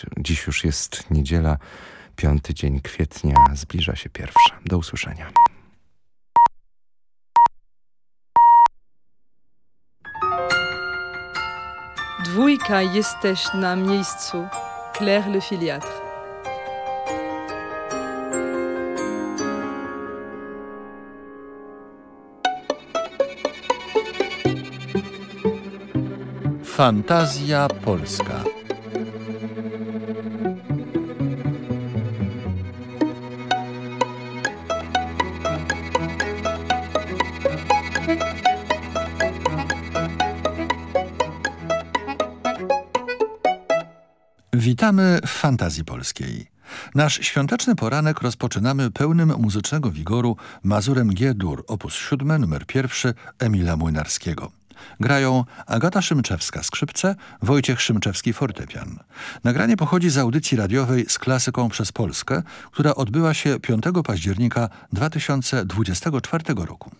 Dziś, dziś już jest niedziela, piąty dzień kwietnia, zbliża się pierwsza. Do usłyszenia. Dwójka jesteś na miejscu. Claire le filiatre. Fantazja Polska. Witamy w Fantazji Polskiej. Nasz świąteczny poranek rozpoczynamy pełnym muzycznego wigoru Mazurem G-dur, opus 7, numer 1 Emila Młynarskiego. Grają Agata Szymczewska skrzypce, Wojciech Szymczewski fortepian. Nagranie pochodzi z audycji radiowej z klasyką przez Polskę, która odbyła się 5 października 2024 roku.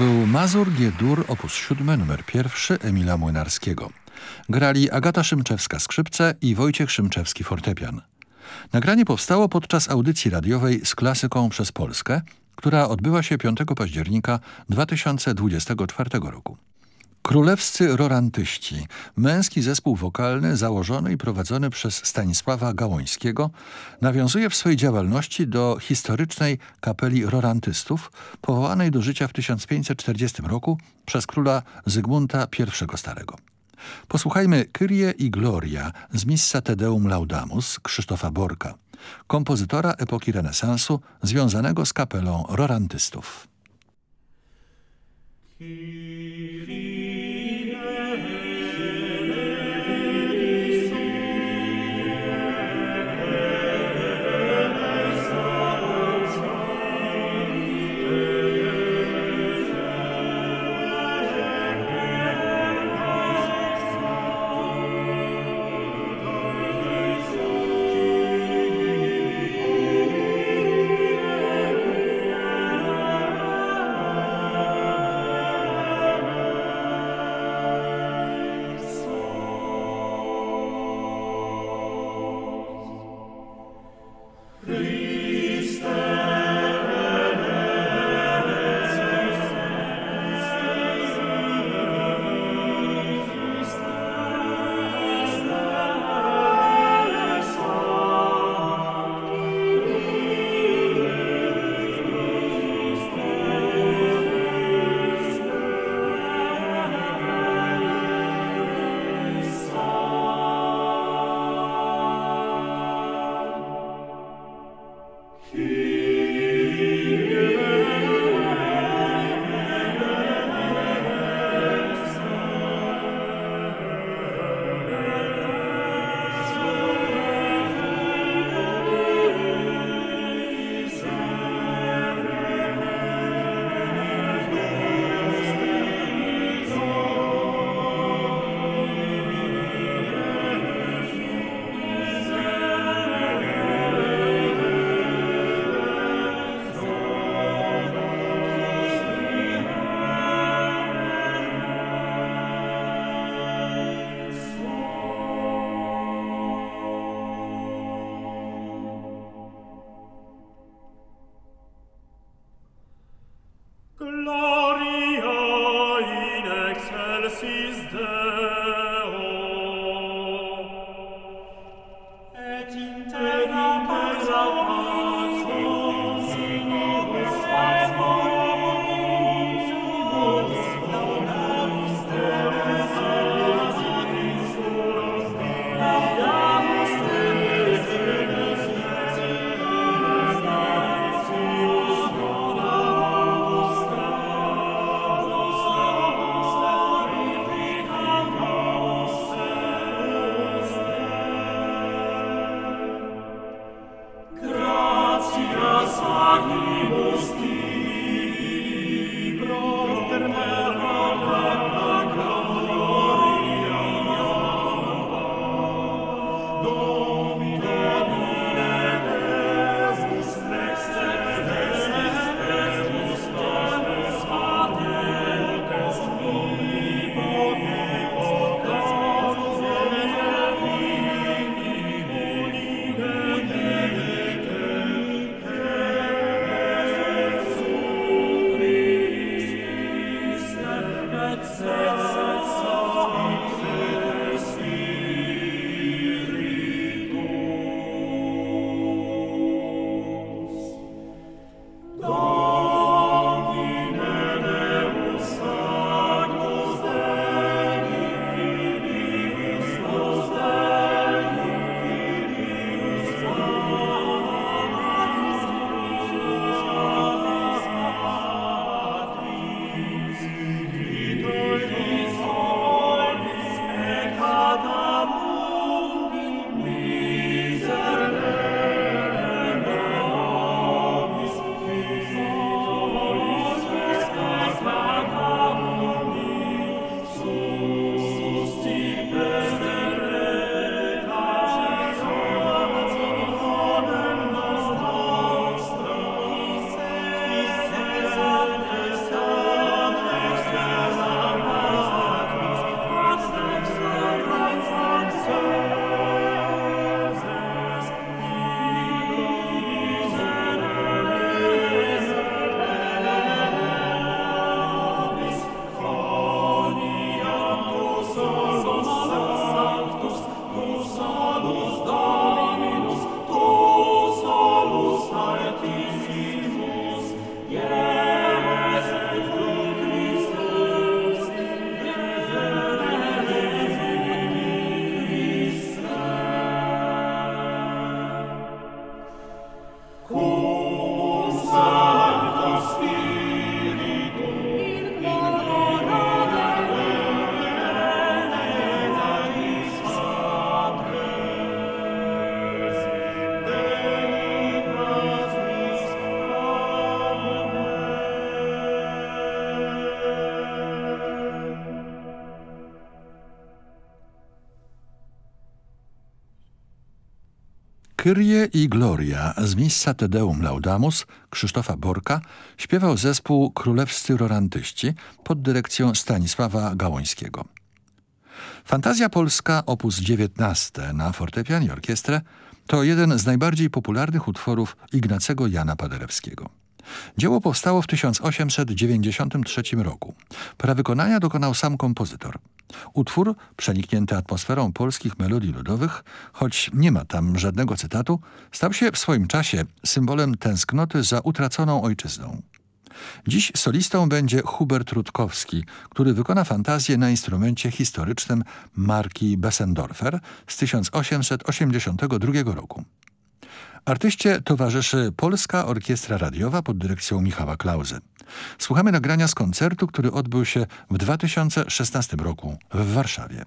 Był Mazur G-dur op. 7 nr 1 Emila Młynarskiego. Grali Agata Szymczewska skrzypce i Wojciech Szymczewski fortepian. Nagranie powstało podczas audycji radiowej z klasyką przez Polskę, która odbyła się 5 października 2024 roku. Królewscy Rorantyści, męski zespół wokalny założony i prowadzony przez Stanisława Gałońskiego, nawiązuje w swojej działalności do historycznej kapeli Rorantystów, powołanej do życia w 1540 roku przez króla Zygmunta I Starego. Posłuchajmy Kyrie i Gloria z Missa Tedeum Laudamus Krzysztofa Borka, kompozytora epoki renesansu związanego z kapelą Rorantystów. Kyrie that says. I Gloria z miejsca Tedeum Laudamus Krzysztofa Borka śpiewał zespół Królewscy Rorantyści pod dyrekcją Stanisława Gałońskiego. Fantazja Polska op. 19 na fortepian i orkiestrę to jeden z najbardziej popularnych utworów Ignacego Jana Paderewskiego. Dzieło powstało w 1893 roku. Prawykonania dokonał sam kompozytor. Utwór, przeniknięty atmosferą polskich melodii ludowych, choć nie ma tam żadnego cytatu, stał się w swoim czasie symbolem tęsknoty za utraconą ojczyzną. Dziś solistą będzie Hubert Rutkowski, który wykona fantazję na instrumencie historycznym marki Bessendorfer z 1882 roku. Artyście towarzyszy Polska Orkiestra Radiowa pod dyrekcją Michała Klauzy. Słuchamy nagrania z koncertu, który odbył się w 2016 roku w Warszawie.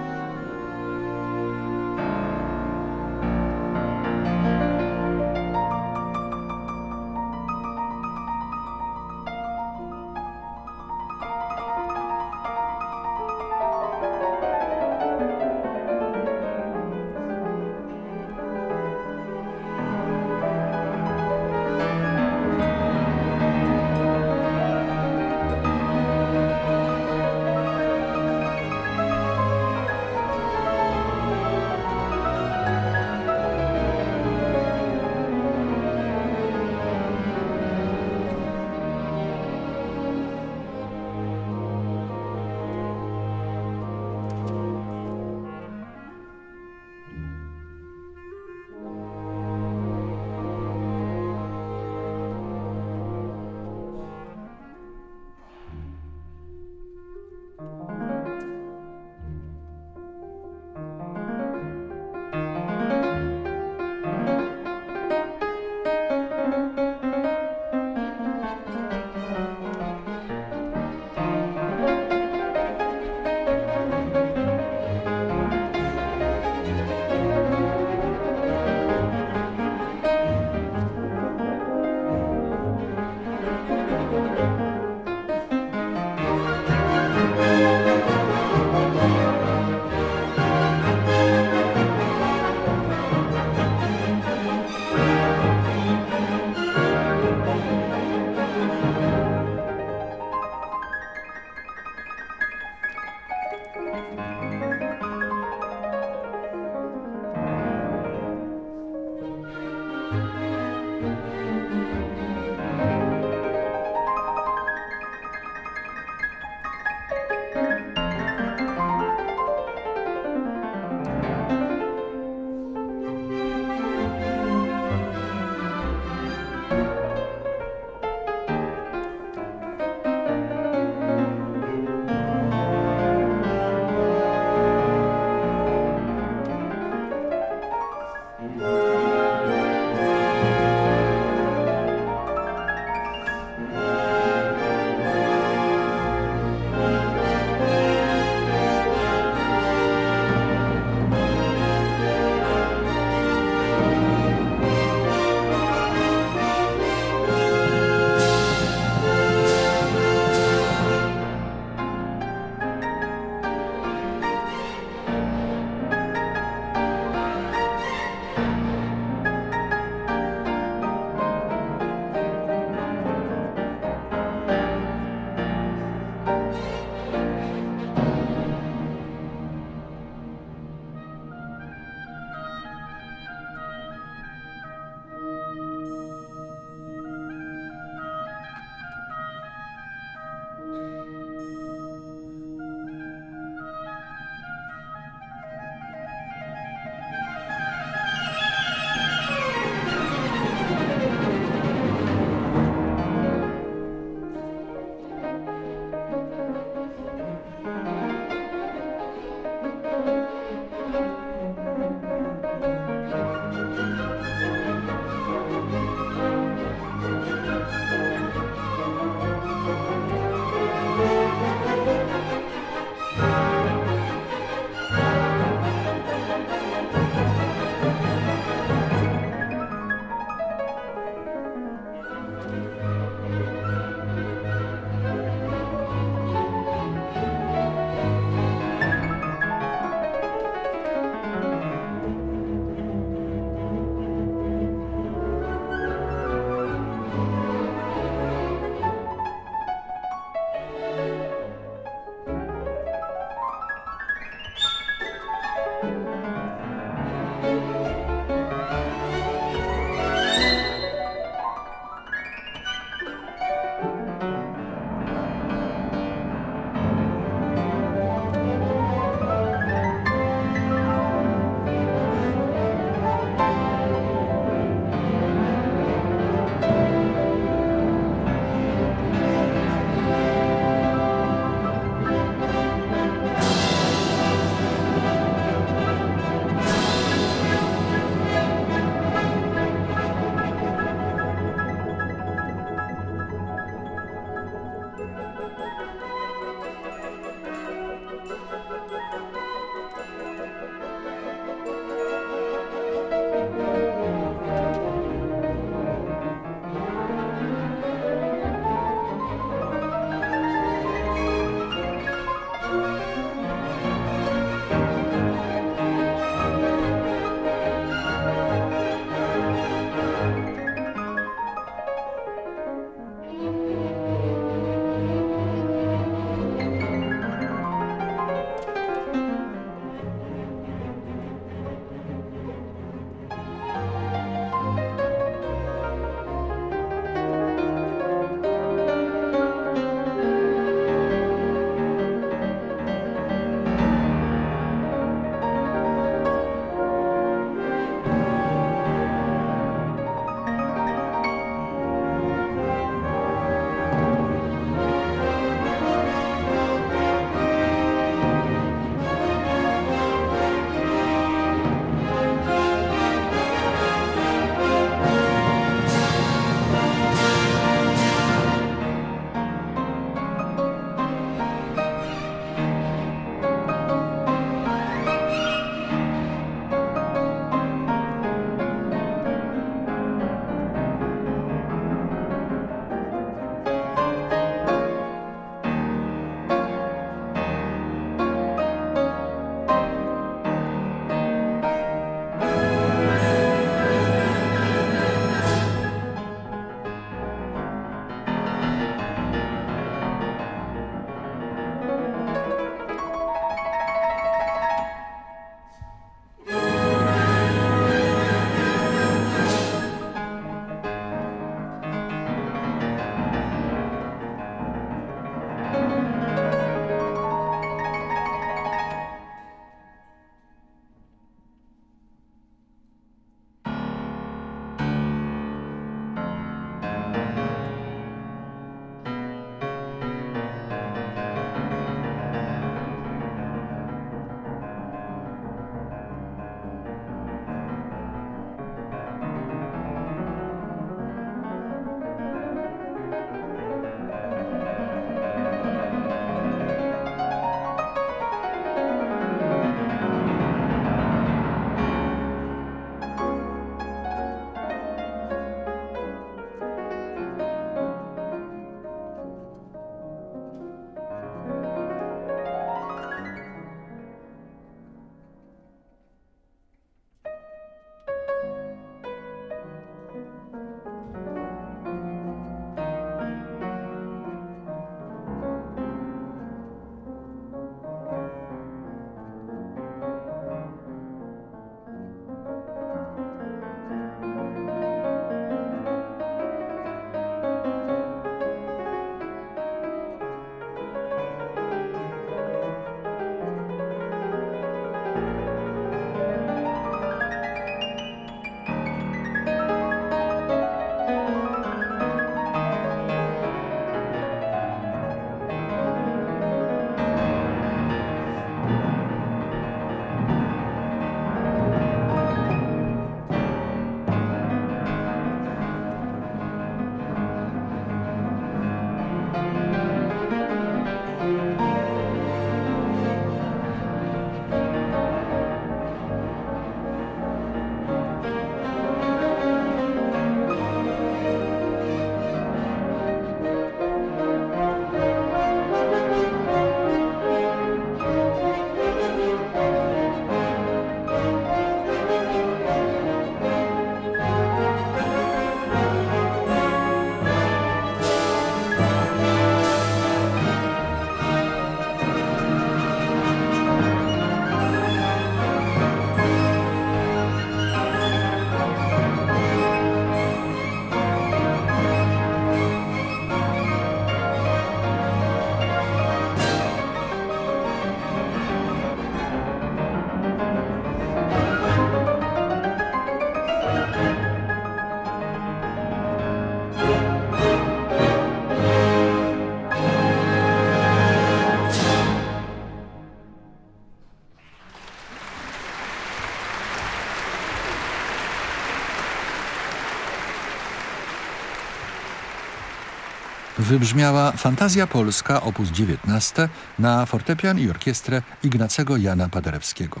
Wybrzmiała Fantazja Polska op. 19 na fortepian i orkiestrę Ignacego Jana Paderewskiego.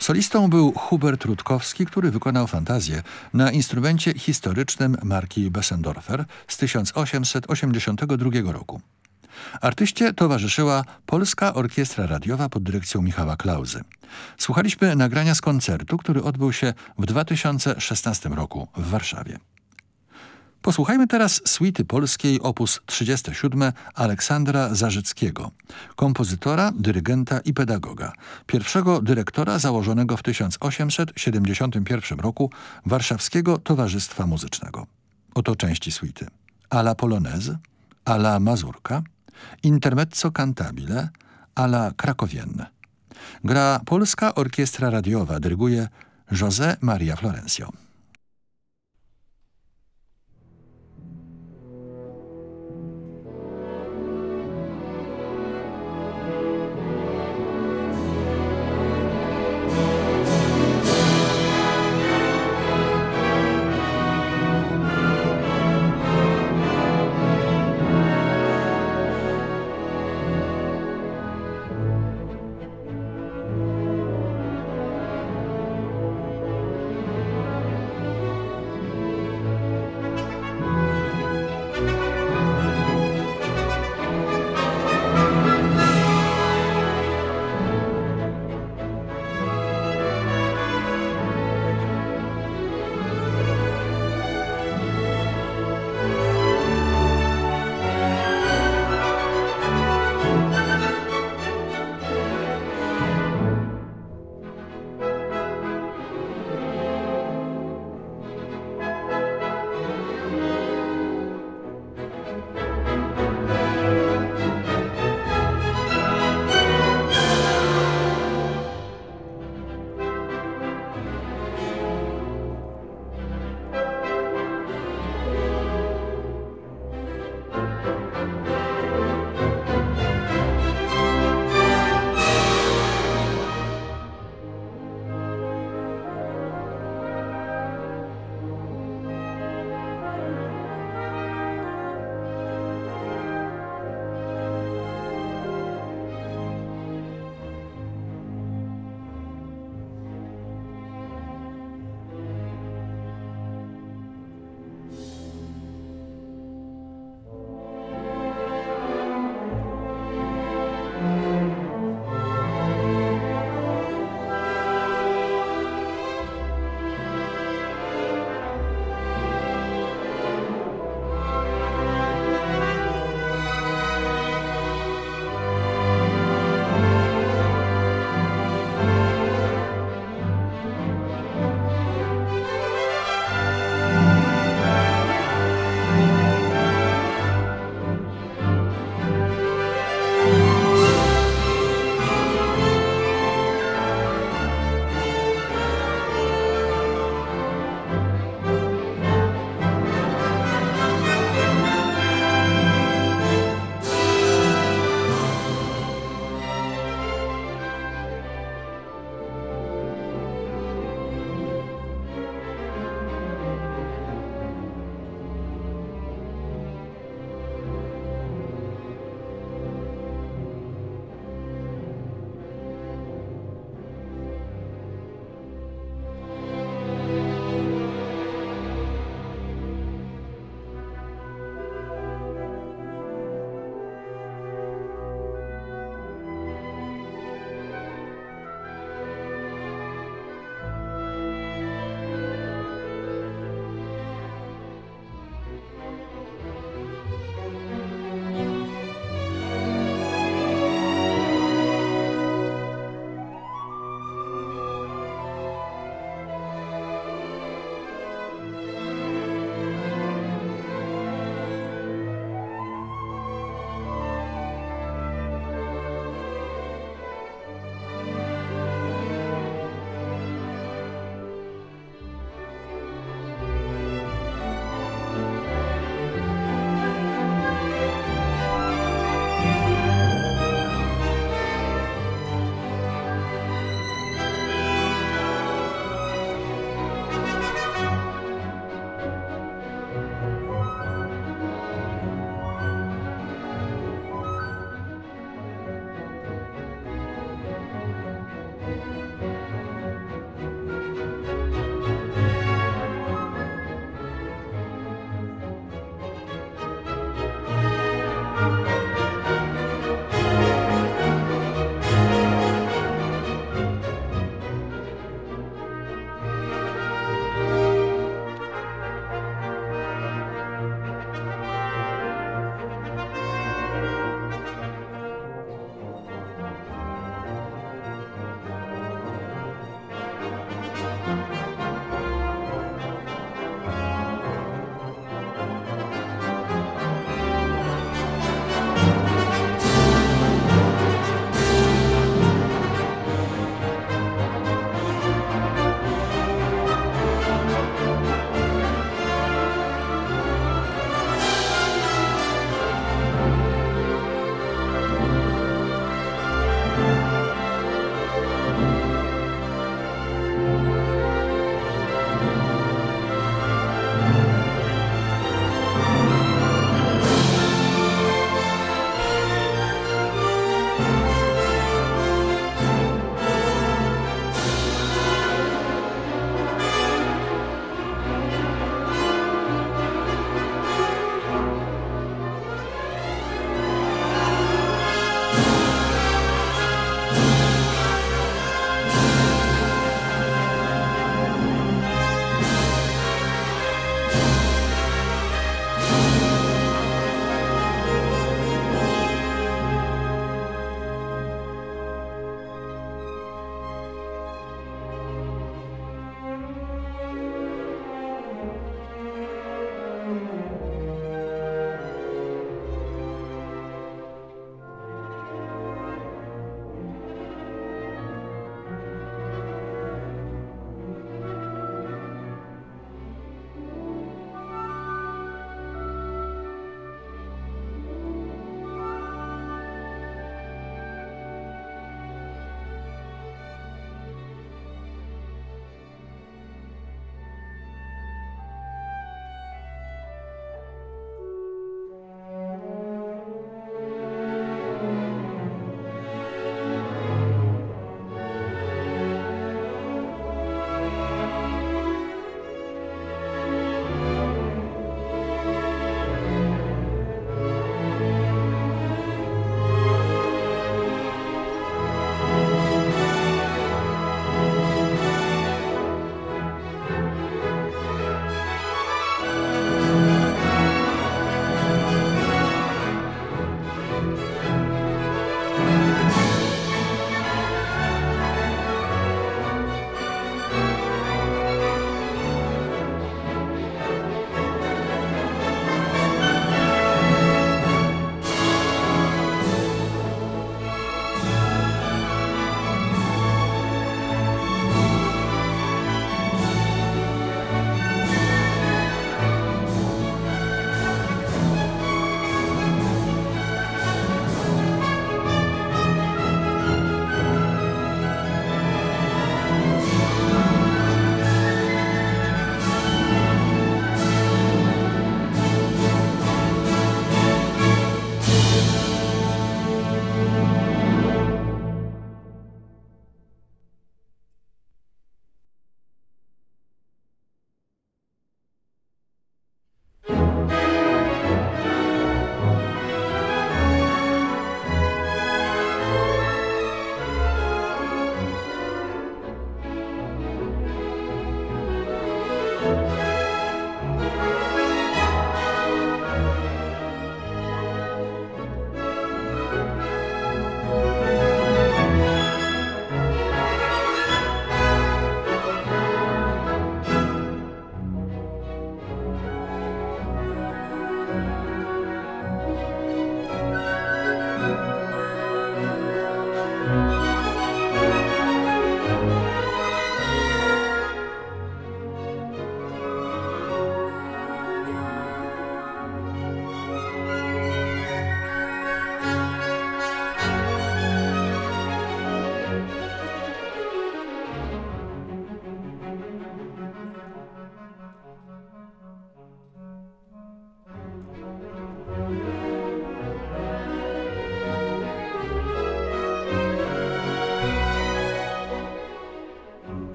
Solistą był Hubert Rutkowski, który wykonał fantazję na instrumencie historycznym marki Bessendorfer z 1882 roku. Artyście towarzyszyła Polska Orkiestra Radiowa pod dyrekcją Michała Klauzy. Słuchaliśmy nagrania z koncertu, który odbył się w 2016 roku w Warszawie. Posłuchajmy teraz suity polskiej op. 37 Aleksandra Zarzyckiego, kompozytora, dyrygenta i pedagoga, pierwszego dyrektora założonego w 1871 roku Warszawskiego Towarzystwa Muzycznego. Oto części suity. Ala Polonaise, ala Mazurka, Intermezzo cantabile, ala Krakowienne. Gra Polska Orkiestra Radiowa, dyryguje José Maria Florencio.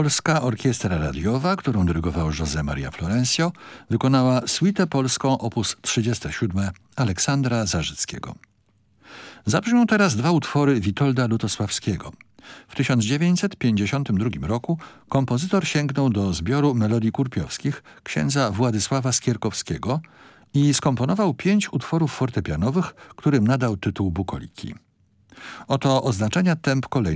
Polska Orkiestra Radiowa, którą dyrygował José Maria Florencio, wykonała suitę polską op. 37 Aleksandra Zarzyckiego. Zabrzmią teraz dwa utwory Witolda Lutosławskiego. W 1952 roku kompozytor sięgnął do zbioru melodii kurpiowskich księdza Władysława Skierkowskiego i skomponował pięć utworów fortepianowych, którym nadał tytuł bukoliki. Oto oznaczenia temp kolejnych